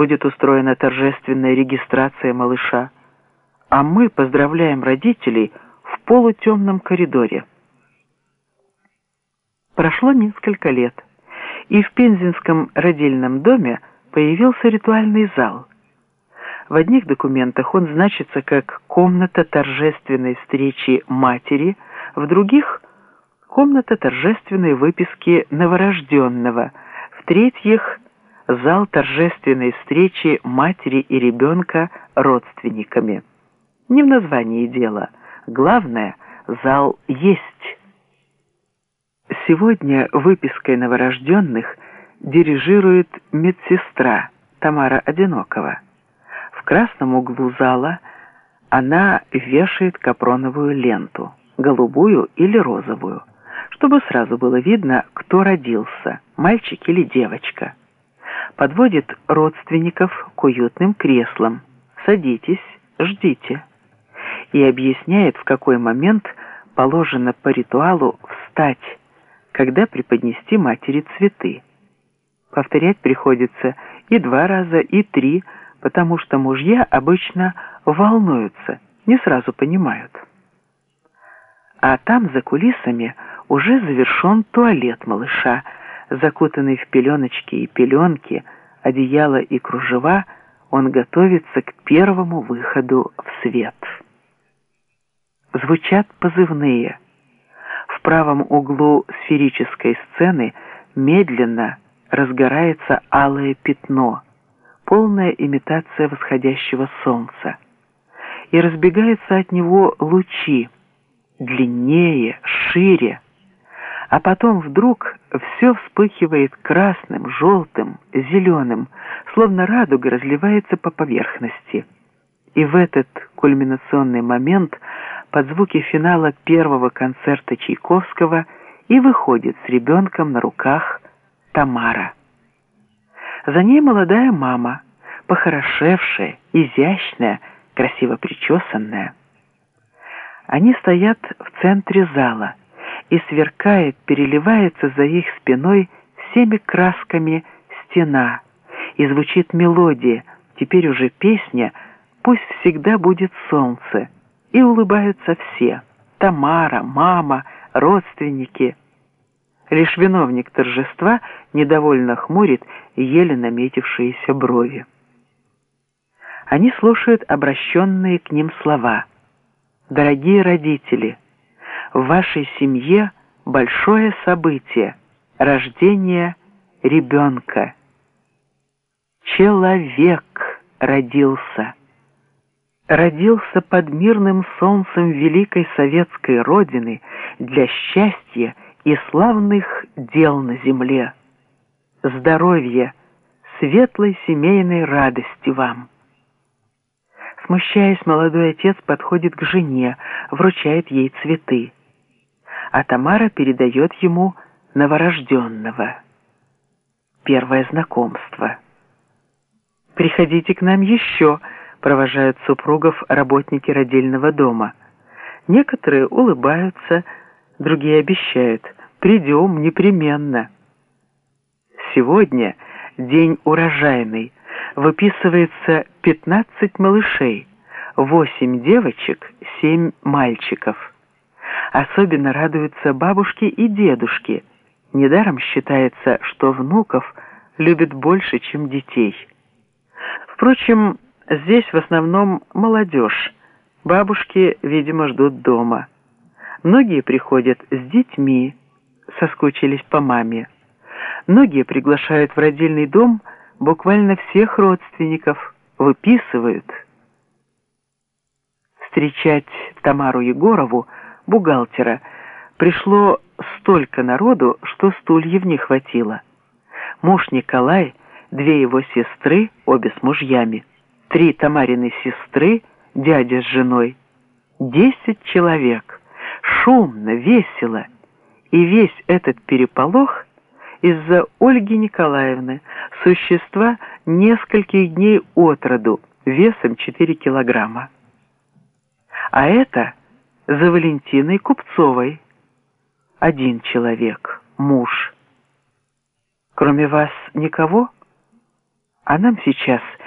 будет устроена торжественная регистрация малыша, а мы поздравляем родителей в полутемном коридоре. Прошло несколько лет, и в Пензенском родильном доме появился ритуальный зал. В одних документах он значится как комната торжественной встречи матери, в других – комната торжественной выписки новорожденного, в-третьих – зал торжественной встречи матери и ребенка родственниками. Не в названии дело. Главное – зал есть. Сегодня выпиской новорожденных дирижирует медсестра Тамара Одинокова. В красном углу зала она вешает капроновую ленту, голубую или розовую, чтобы сразу было видно, кто родился, мальчик или девочка. Подводит родственников к уютным креслам. Садитесь, ждите. И объясняет, в какой момент положено по ритуалу встать, когда преподнести матери цветы. Повторять приходится и два раза, и три, потому что мужья обычно волнуются, не сразу понимают. А там, за кулисами, уже завершен туалет малыша, закутанный в пеленочки и пеленки, одеяло и кружева, он готовится к первому выходу в свет. Звучат позывные – в правом углу сферической сцены медленно разгорается алое пятно, полная имитация восходящего солнца. И разбегаются от него лучи, длиннее, шире, а потом вдруг все вспыхивает красным, желтым, зеленым, словно радуга разливается по поверхности. И в этот кульминационный момент под звуки финала первого концерта Чайковского и выходит с ребенком на руках Тамара. За ней молодая мама, похорошевшая, изящная, красиво причесанная. Они стоят в центре зала, и сверкает, переливается за их спиной всеми красками стена, и звучит мелодия, теперь уже песня «Пусть всегда будет солнце», и улыбаются все – Тамара, мама, родственники. Лишь виновник торжества недовольно хмурит еле наметившиеся брови. Они слушают обращенные к ним слова. «Дорогие родители, в вашей семье большое событие – рождение ребенка. Человек родился» родился под мирным солнцем великой советской Родины для счастья и славных дел на земле. Здоровья, светлой семейной радости вам. Смущаясь, молодой отец подходит к жене, вручает ей цветы. А Тамара передает ему новорожденного. Первое знакомство. «Приходите к нам еще», провожают супругов работники родильного дома. Некоторые улыбаются, другие обещают «придем непременно». Сегодня день урожайный, выписывается 15 малышей, 8 девочек, 7 мальчиков. Особенно радуются бабушки и дедушки. Недаром считается, что внуков любят больше, чем детей. Впрочем, Здесь в основном молодежь. Бабушки, видимо, ждут дома. Многие приходят с детьми, соскучились по маме. Многие приглашают в родильный дом буквально всех родственников, выписывают. Встречать Тамару Егорову, бухгалтера, пришло столько народу, что стульев не хватило. Муж Николай, две его сестры, обе с мужьями – три Тамарины сестры, дядя с женой, десять человек, шумно, весело, и весь этот переполох из-за Ольги Николаевны, существа нескольких дней от роду, весом 4 килограмма. А это за Валентиной Купцовой. Один человек, муж. Кроме вас никого? А нам сейчас